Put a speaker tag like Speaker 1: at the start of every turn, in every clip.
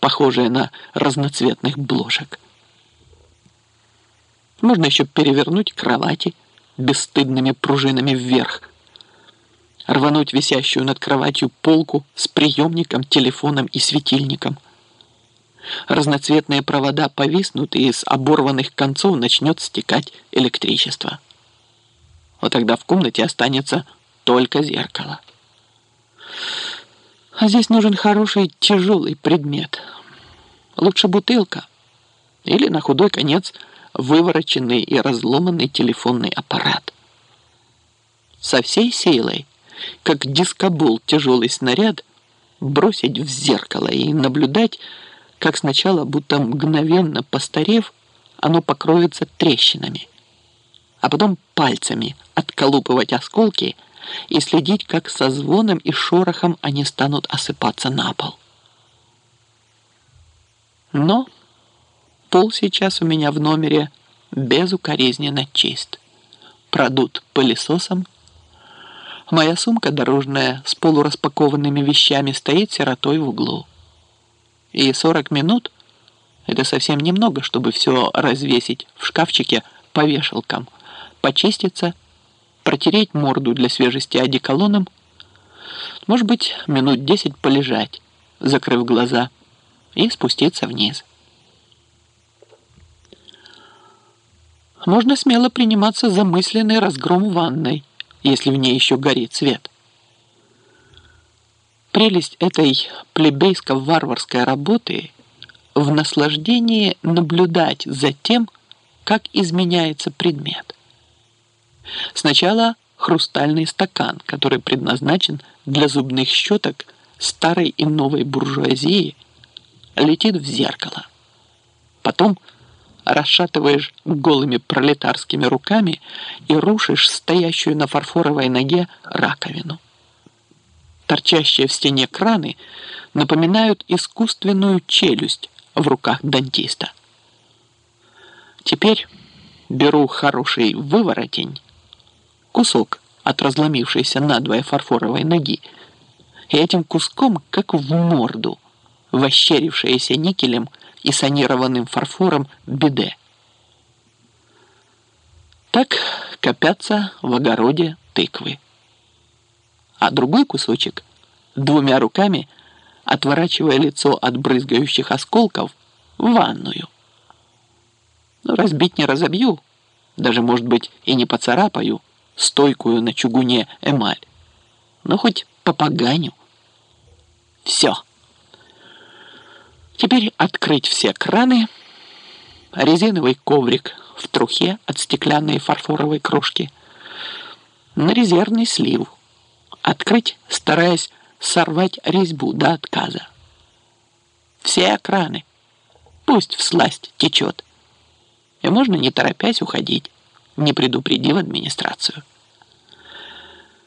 Speaker 1: похожие на разноцветных бложек. Можно еще перевернуть кровати бесстыдными пружинами вверх, рвануть висящую над кроватью полку с приемником, телефоном и светильником. Разноцветные провода повиснут, и из оборванных концов начнет стекать электричество. Вот тогда в комнате останется только зеркало. А здесь нужен хороший тяжелый предмет. Лучше бутылка. Или на худой конец вывороченный и разломанный телефонный аппарат. Со всей силой, как дискобол тяжелый снаряд, бросить в зеркало и наблюдать, как сначала, будто мгновенно постарев, оно покроется трещинами а потом пальцами отколупывать осколки и следить, как со звоном и шорохом они станут осыпаться на пол. Но пол сейчас у меня в номере безукоризненно чист. Продут пылесосом. Моя сумка дорожная с полураспакованными вещами стоит сиротой в углу. И 40 минут — это совсем немного, чтобы все развесить в шкафчике по вешалкам — почиститься, протереть морду для свежести одеколоном, может быть, минут десять полежать, закрыв глаза, и спуститься вниз. Можно смело приниматься за мысленный разгром ванной, если в ней еще горит свет. Прелесть этой плебейско-варварской работы в наслаждении наблюдать за тем, как изменяется предмет. Сначала хрустальный стакан, который предназначен для зубных щеток старой и новой буржуазии, летит в зеркало. Потом расшатываешь голыми пролетарскими руками и рушишь стоящую на фарфоровой ноге раковину. Торчащие в стене краны напоминают искусственную челюсть в руках дантиста. Теперь беру хороший выворотень кусок от разломившейся надвое фарфоровой ноги, и этим куском, как в морду, вощерившееся никелем и санированным фарфором биде. Так копятся в огороде тыквы. А другой кусочек двумя руками, отворачивая лицо от брызгающих осколков, в ванную. Но разбить не разобью, даже, может быть, и не поцарапаю, стойкую на чугуне эмаль. Ну, хоть попоганю. Все. Теперь открыть все краны, резиновый коврик в трухе от стеклянной фарфоровой крошки, на резервный слив, открыть, стараясь сорвать резьбу до отказа. Все краны. Пусть всласть течет. И можно, не торопясь, уходить не предупредив администрацию.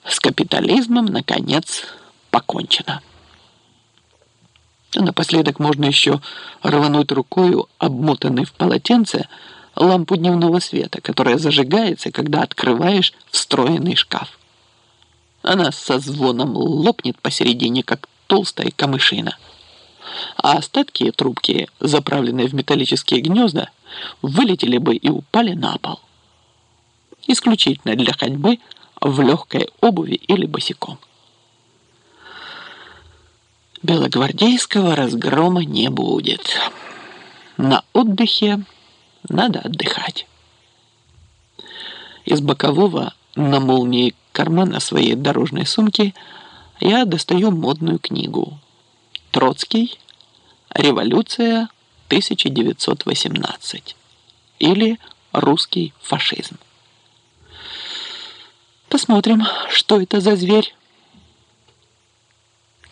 Speaker 1: С капитализмом, наконец, покончено. Напоследок можно еще рвануть рукою, обмотанной в полотенце, лампу дневного света, которая зажигается, когда открываешь встроенный шкаф. Она со звоном лопнет посередине, как толстая камышина. А остатки трубки, заправленные в металлические гнезда, вылетели бы и упали на пол исключительно для ходьбы в легкой обуви или босиком. Белогвардейского разгрома не будет. На отдыхе надо отдыхать. Из бокового на молнии кармана своей дорожной сумки я достаю модную книгу «Троцкий. Революция 1918» или «Русский фашизм». Посмотрим, что это за зверь.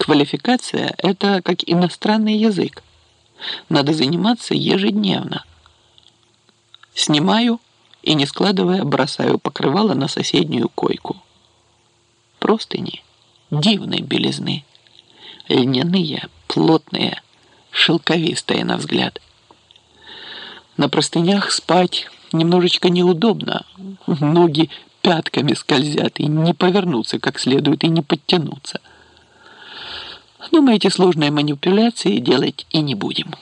Speaker 1: Квалификация – это как иностранный язык. Надо заниматься ежедневно. Снимаю и, не складывая, бросаю покрывало на соседнюю койку. Простыни дивной белизны. Льняные, плотные, шелковистые на взгляд. На простынях спать немножечко неудобно. Ноги пятками скользят, и не повернуться как следует, и не подтянуться. Но мы эти сложные манипуляции делать и не будем.